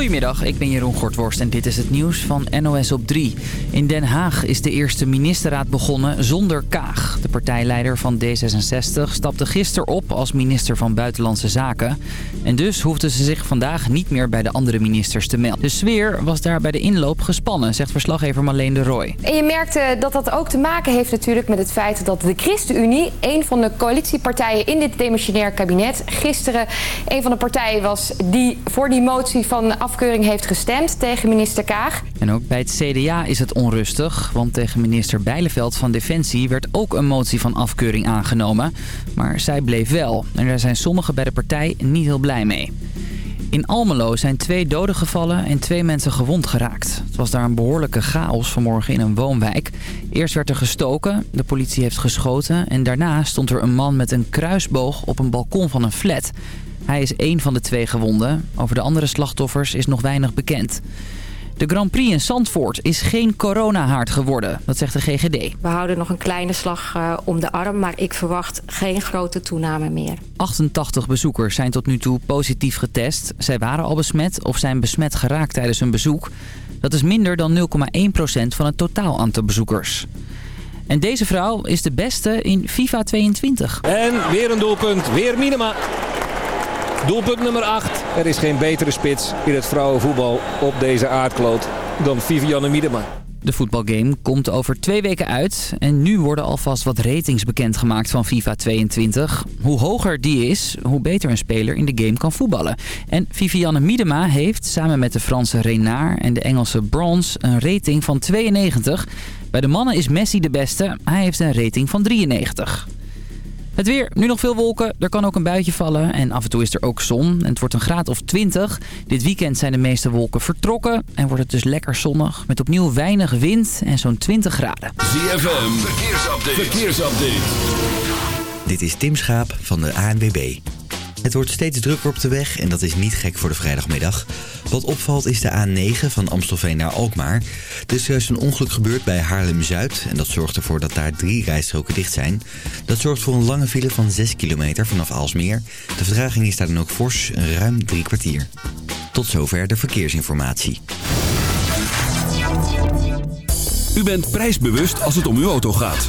Goedemiddag, ik ben Jeroen Gortworst en dit is het nieuws van NOS op 3. In Den Haag is de eerste ministerraad begonnen zonder Kaag. De partijleider van D66 stapte gisteren op als minister van Buitenlandse Zaken. En dus hoefde ze zich vandaag niet meer bij de andere ministers te melden. De sfeer was daar bij de inloop gespannen, zegt verslaggever Marleen de Roy. En je merkte dat dat ook te maken heeft natuurlijk met het feit dat de ChristenUnie... een van de coalitiepartijen in dit demissionair kabinet... gisteren een van de partijen was die voor die motie van afkeuring heeft gestemd tegen minister Kaag. En ook bij het CDA is het onrustig, want tegen minister Bijleveld van Defensie werd ook een motie van afkeuring aangenomen. Maar zij bleef wel en daar zijn sommigen bij de partij niet heel blij mee. In Almelo zijn twee doden gevallen en twee mensen gewond geraakt. Het was daar een behoorlijke chaos vanmorgen in een woonwijk. Eerst werd er gestoken, de politie heeft geschoten... en daarna stond er een man met een kruisboog op een balkon van een flat. Hij is één van de twee gewonden. Over de andere slachtoffers is nog weinig bekend. De Grand Prix in Zandvoort is geen coronahaard geworden, dat zegt de GGD. We houden nog een kleine slag uh, om de arm, maar ik verwacht geen grote toename meer. 88 bezoekers zijn tot nu toe positief getest. Zij waren al besmet of zijn besmet geraakt tijdens hun bezoek. Dat is minder dan 0,1% van het totaal aantal bezoekers. En deze vrouw is de beste in FIFA 22. En weer een doelpunt, weer Minima. Doelpunt nummer 8. Er is geen betere spits in het vrouwenvoetbal op deze aardkloot dan Vivianne Miedema. De voetbalgame komt over twee weken uit. En nu worden alvast wat ratings bekendgemaakt van FIFA 22. Hoe hoger die is, hoe beter een speler in de game kan voetballen. En Vivianne Miedema heeft samen met de Franse Renard en de Engelse Bronze een rating van 92. Bij de mannen is Messi de beste. Hij heeft een rating van 93. Het weer, nu nog veel wolken. Er kan ook een buitje vallen en af en toe is er ook zon. En het wordt een graad of 20. Dit weekend zijn de meeste wolken vertrokken en wordt het dus lekker zonnig. Met opnieuw weinig wind en zo'n 20 graden. ZFM, verkeersupdate. verkeersupdate. Dit is Tim Schaap van de ANWB. Het wordt steeds drukker op de weg en dat is niet gek voor de vrijdagmiddag. Wat opvalt is de A9 van Amstelveen naar Alkmaar. Er is juist een ongeluk gebeurd bij Haarlem-Zuid en dat zorgt ervoor dat daar drie rijstroken dicht zijn. Dat zorgt voor een lange file van 6 kilometer vanaf Aalsmeer. De vertraging is daar dan ook fors, ruim drie kwartier. Tot zover de verkeersinformatie. U bent prijsbewust als het om uw auto gaat.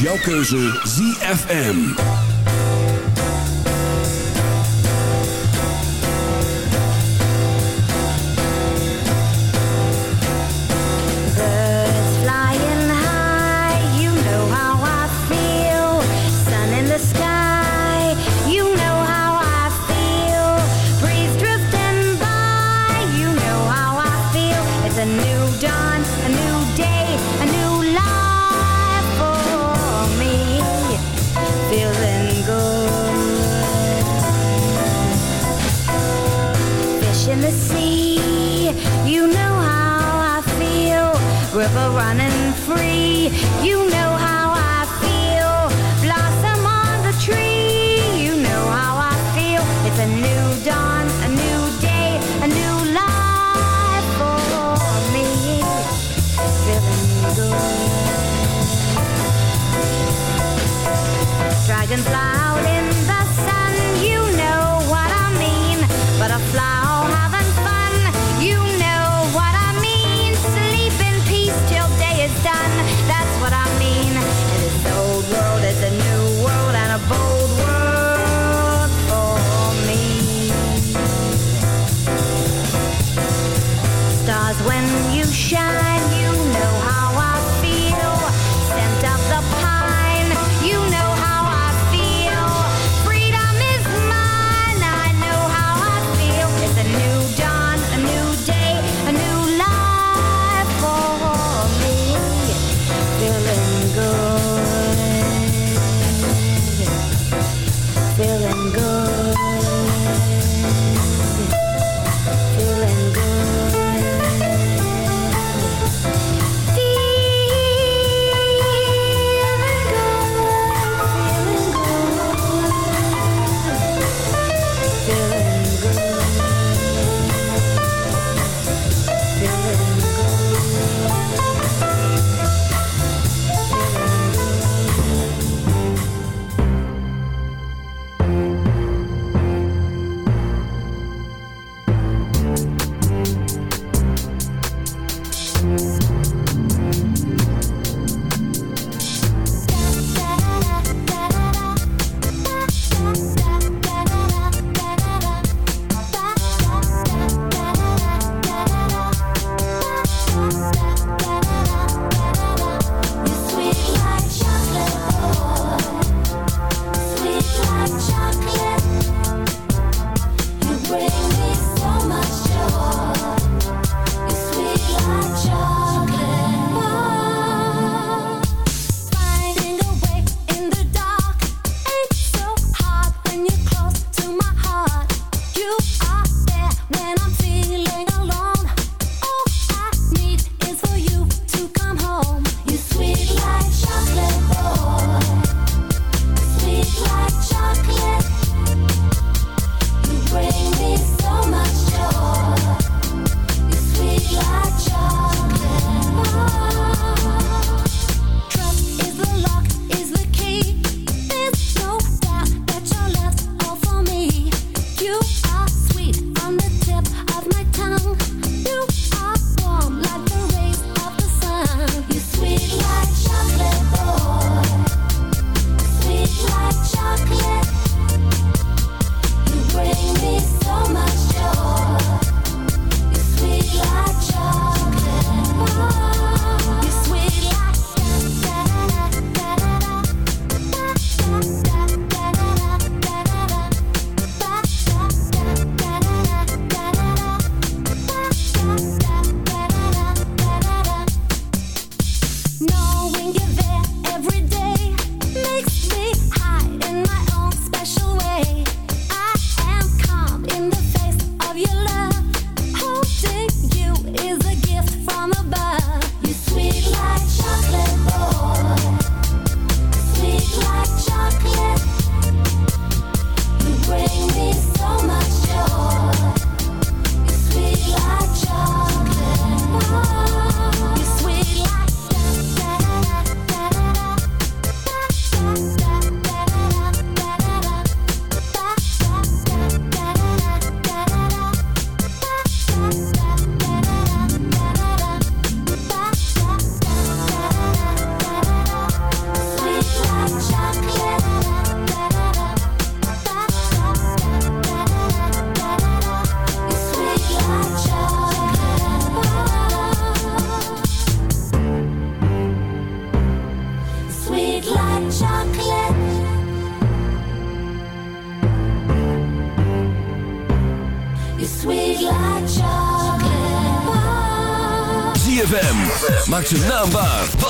Jouw keuze ZFM. dragonfly.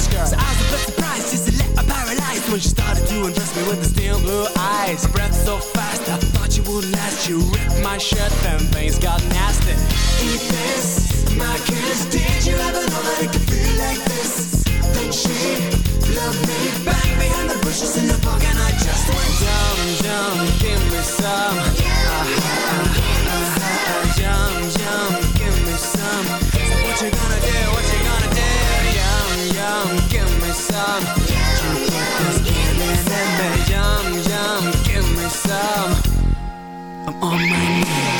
Surprise girl. So I was a bit surprised, just a little paralyzed when she started to undress me with the steel blue eyes. Breath so fast, I thought you would last. You ripped my shirt, then things got nasty. Eat this, my kiss. Did you ever know that it could feel like this? Then she loved me back behind the bushes in the park, on my knees.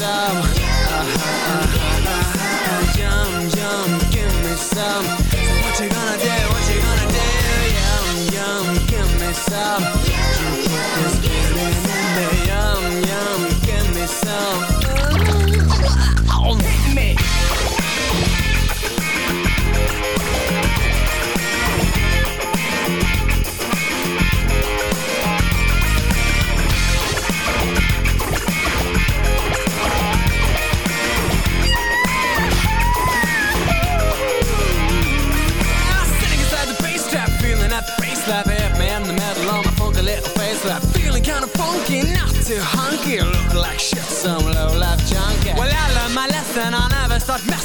give me some. Uh-huh, uh-huh, uh-huh. Yum, yum, give me some. So what you gonna do? What you gonna do? Yum, yum, give me some.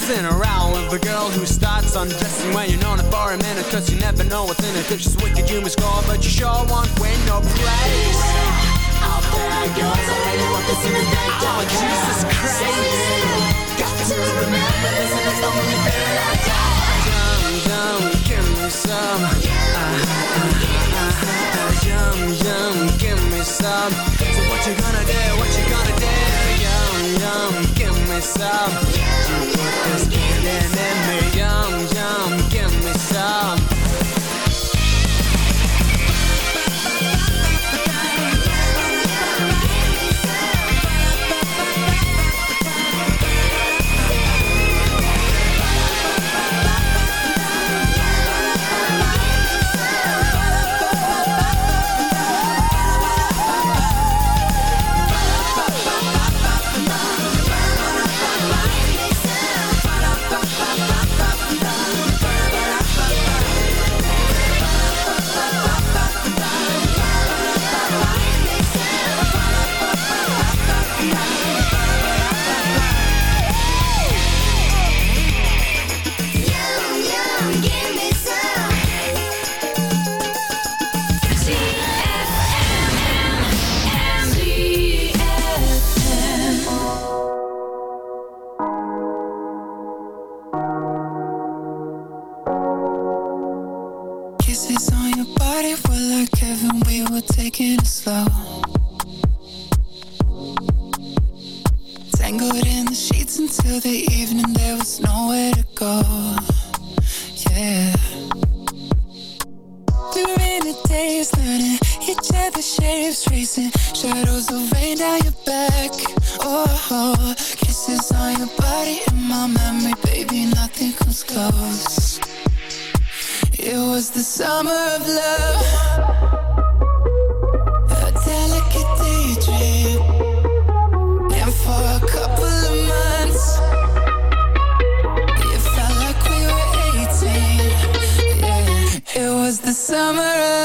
Start messing around with a girl who starts undressing when you're known for a minute, cause you never know what's in it. If she's wicked, you must score, but you sure won't win no praise. Out there goes, I really want this in the day. Oh, Jesus Christ. Got to remember this, and it's the only thing I got. Yum, yum, give me some. Uh-huh, uh-huh, uh-huh. Yum, yum, give me some. So what you gonna do? What you gonna do? yum, give me some. Yum, yum, give me. Yum, yum, give me some. Kisses on your body were like heaven. We were taking it slow. Tangled in the sheets until the evening. There was nowhere to go. Yeah. We were in a daze, learning each other's shapes, tracing shadows of rain down your back. Oh, oh, kisses on your body in my memory, baby. Nothing comes close. It was the summer of love. A delicate daydream. And for a couple of months, it felt like we were 18. Yeah, it was the summer of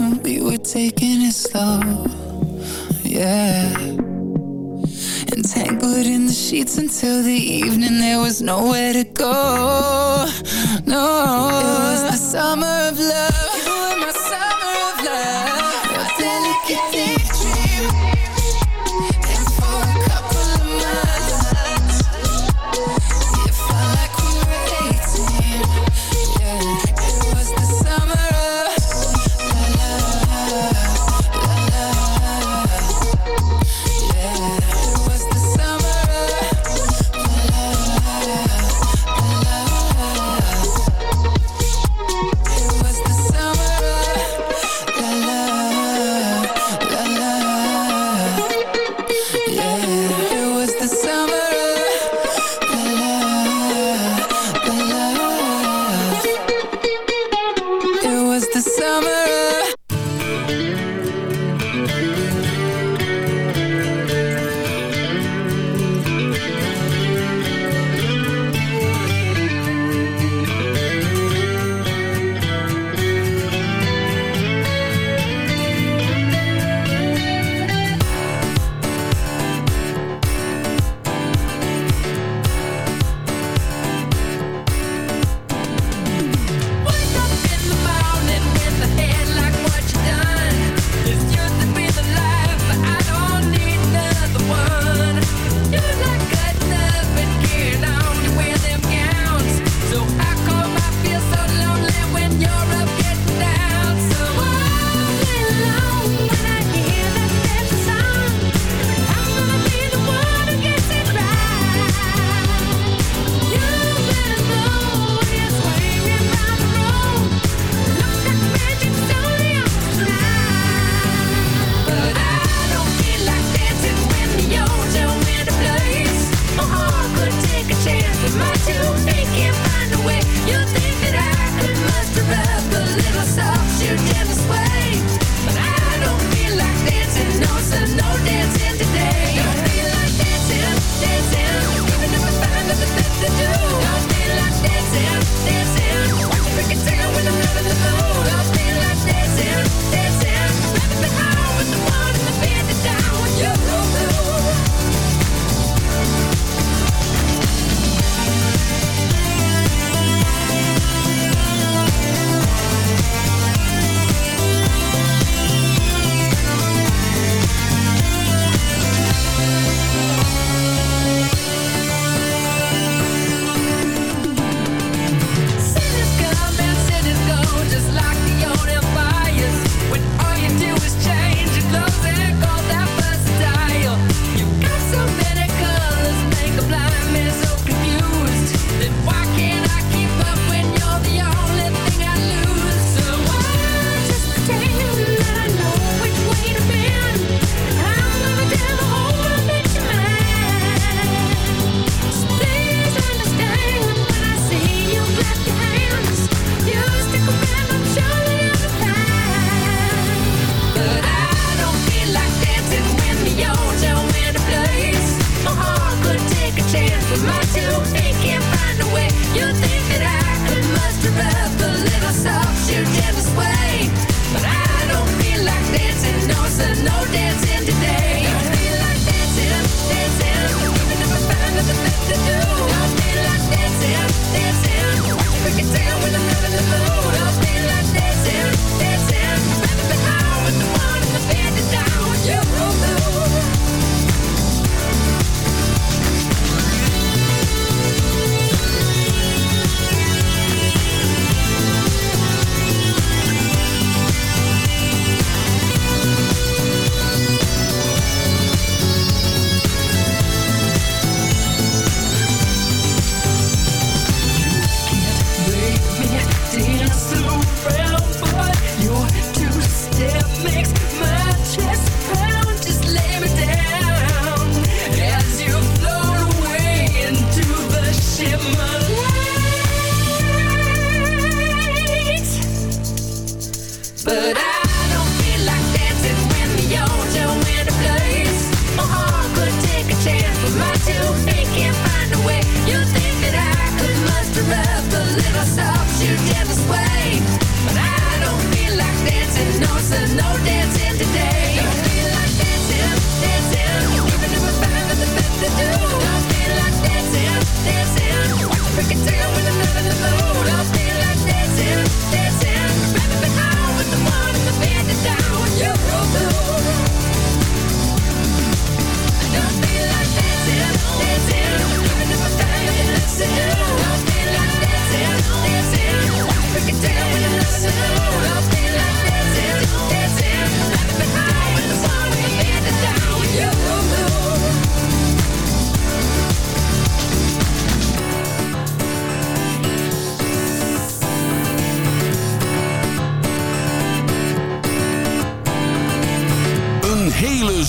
We were taking it slow. Yeah. Entangled in the sheets until the evening, there was nowhere to go. No, it was the summer of love.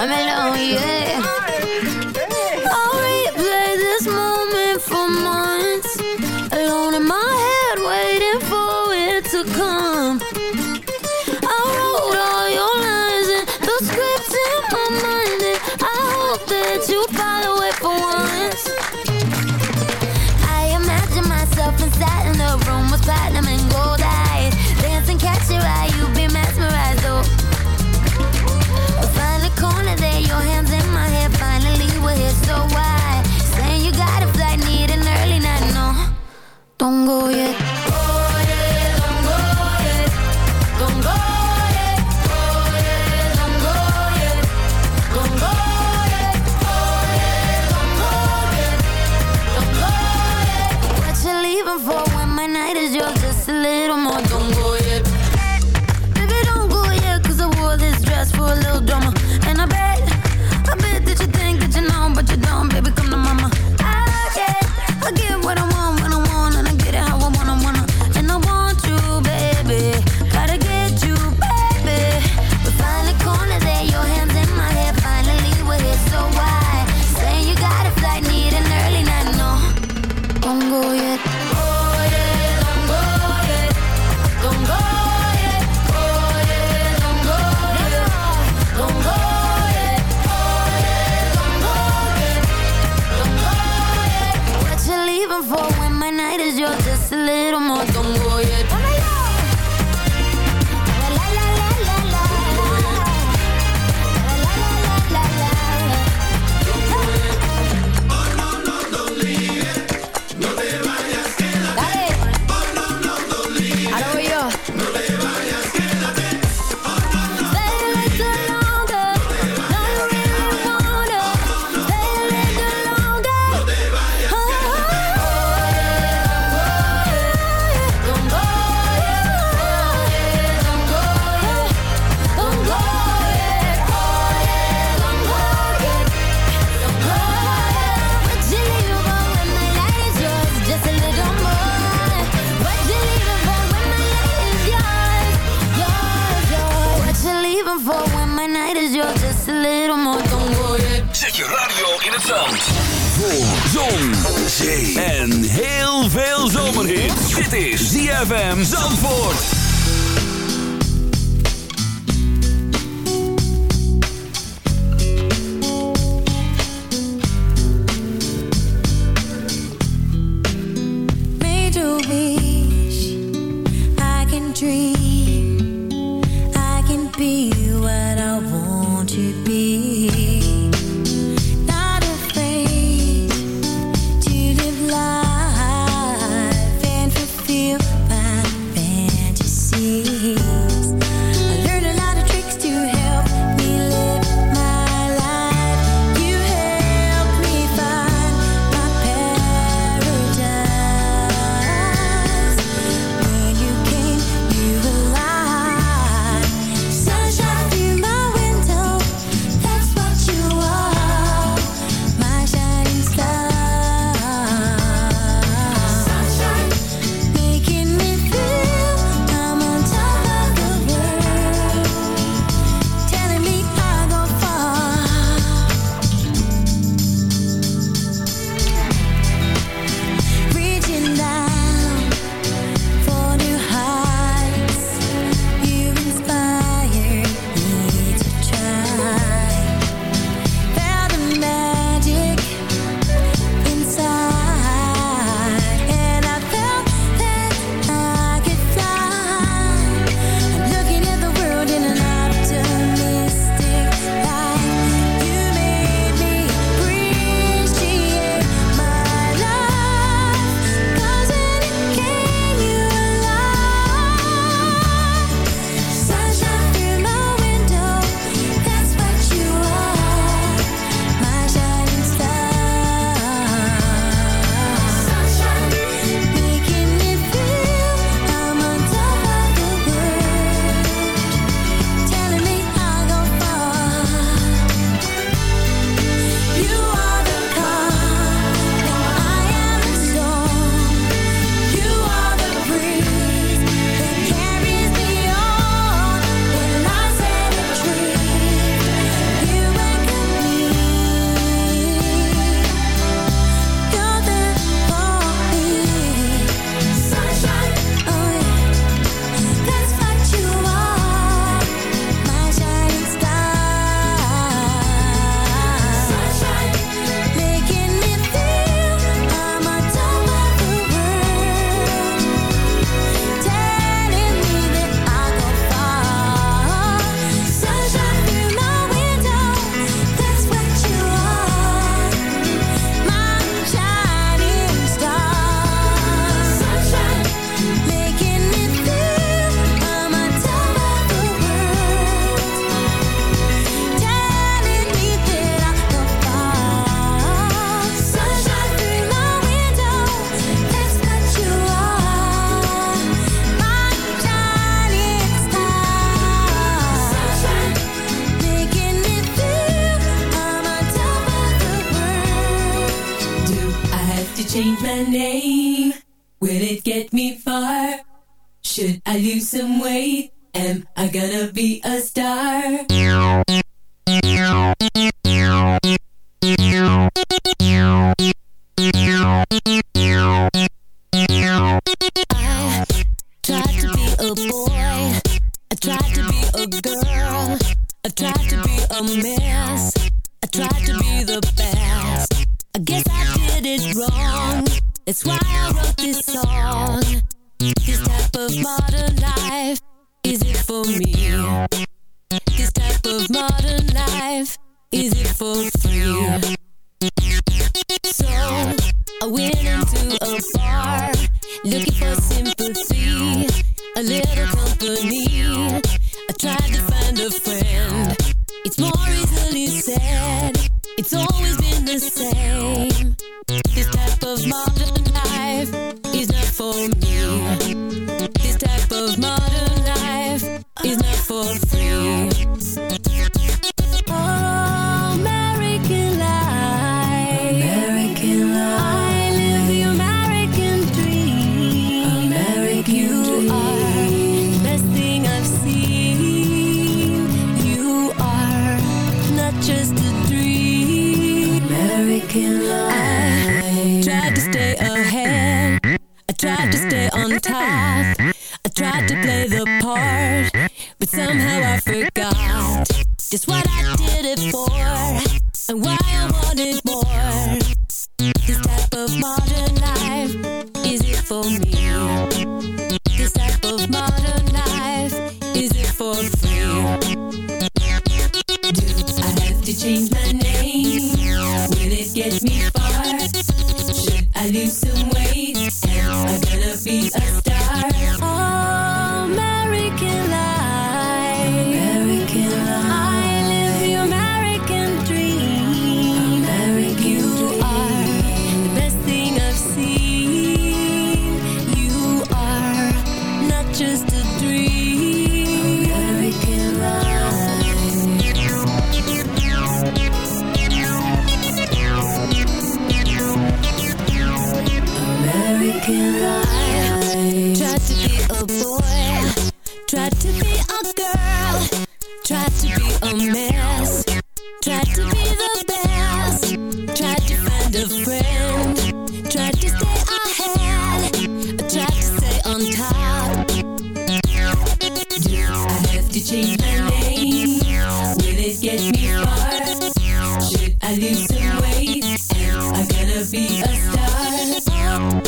I'm alone, yeah. for when my night is yours just a little more. Don't worry. Stars.